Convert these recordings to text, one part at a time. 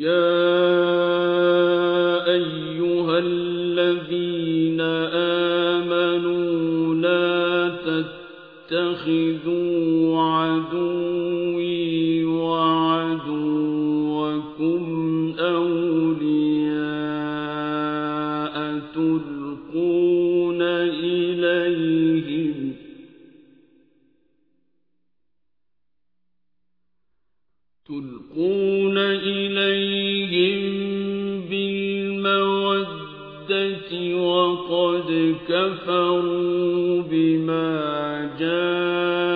يَا تُلْقُونَ إِلَيْهِم بِالْمَوَدَّةِ وَقَدْ كَفَرُوا بِمَا جَاءَكُم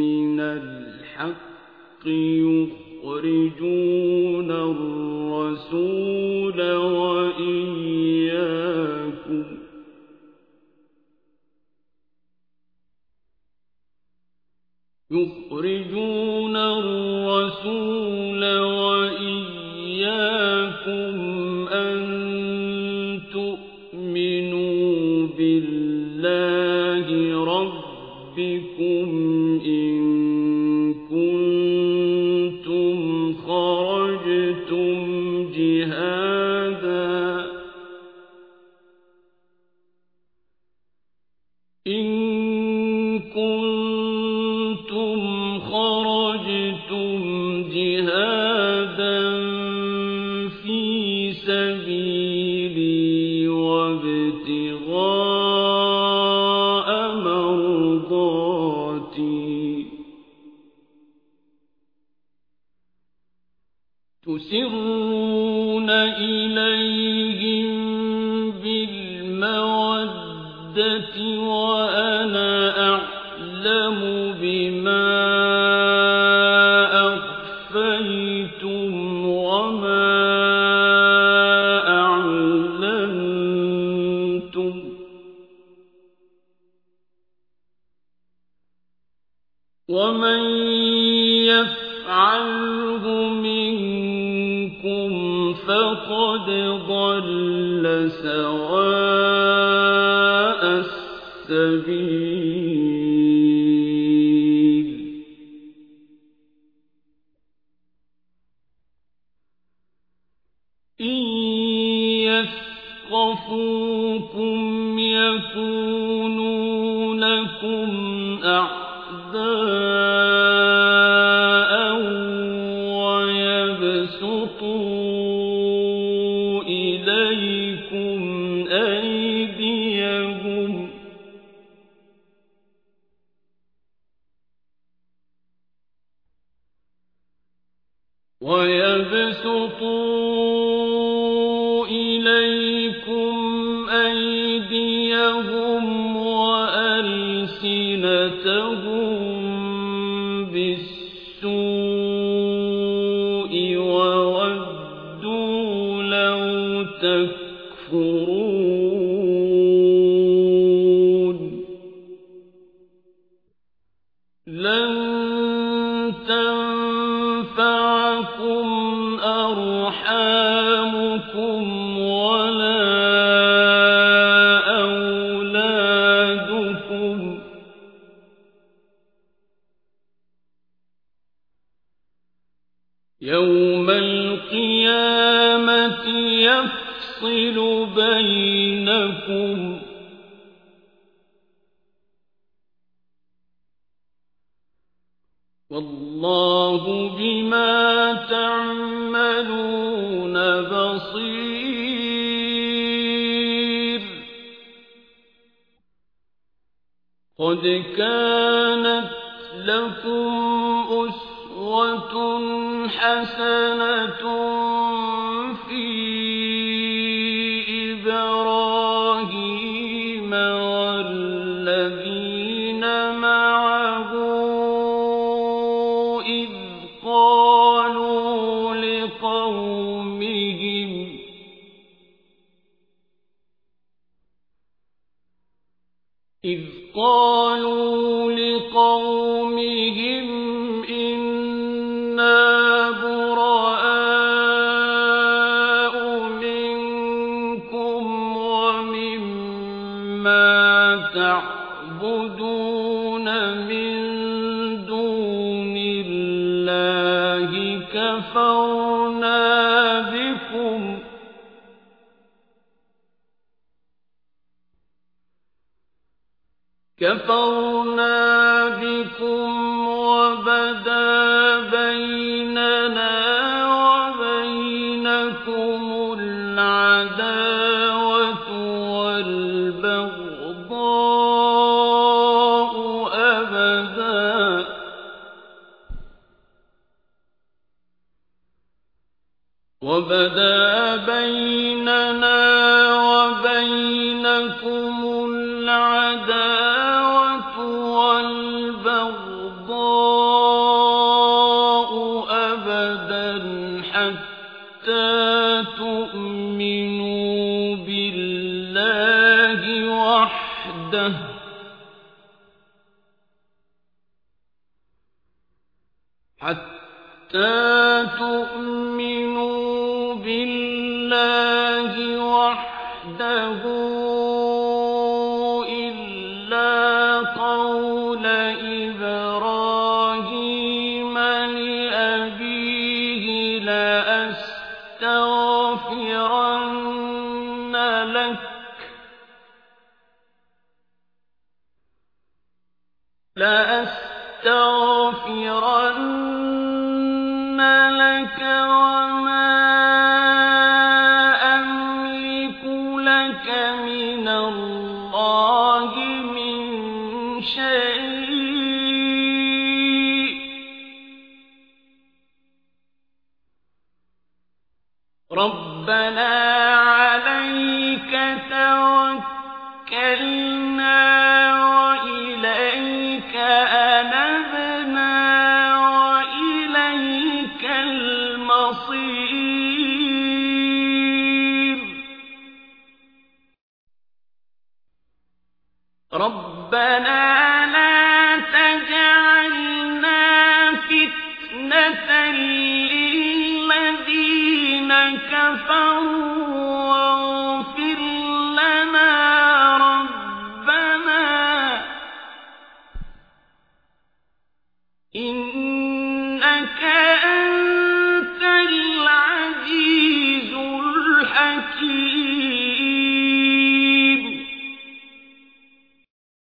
مِّنَ الْحَقِّ يُخْرِجُونَ الرَّسُولَ وَإِيَّاكُمْ أَن تُؤْمِنُوا بِاللَّهِ رَبِّكُمْ إِن وَأَنَا أَعْلَمُ بِمَا أَخْفَيْتُمْ وَمَا أَعْلَنتُمْ ۚ. وَمَن يَفْعَلْهُ مِنكُمْ فَقَدْ ضَلَّ سَوَاءَ السَّبِيلِ. إِن يَثْقَفُوكُمْ يَكُونُوا لَكُمْ أَعْدَاءً أَيْدِيَهُمْ وَأَلْسِنَتَهُم بِالسُّوءِ وَوَدُّوا لَوْ تَكْفُرُونَ. يَوْمَ الْقِيَامَةِ يَفْصِلُ بَيْنَكُمْ ۚ وَاللَّهُ بِمَا تَعْمَلُونَ بَصِيرٌ. قَدْ كَانَتْ لَكُمْ أُسْوَةٌ حَسَنَةٌ فِي إِبْرَاهِيمَ وَالَّذِينَ مَعَهُ إِذْ قَالُوا لِقَوْمِهِمْ تَعْبُدُونَ مِن دُونِ اللَّهِ كفرنا بكم. كفرنا بكم وبدا بيننا وبينكم العداوة والبغضاء أبدا حتى تؤمنوا بالله وحده. حتى تؤمنوا لأستغفرن لك وما أملك لك من الله من شيء. ربنا إنك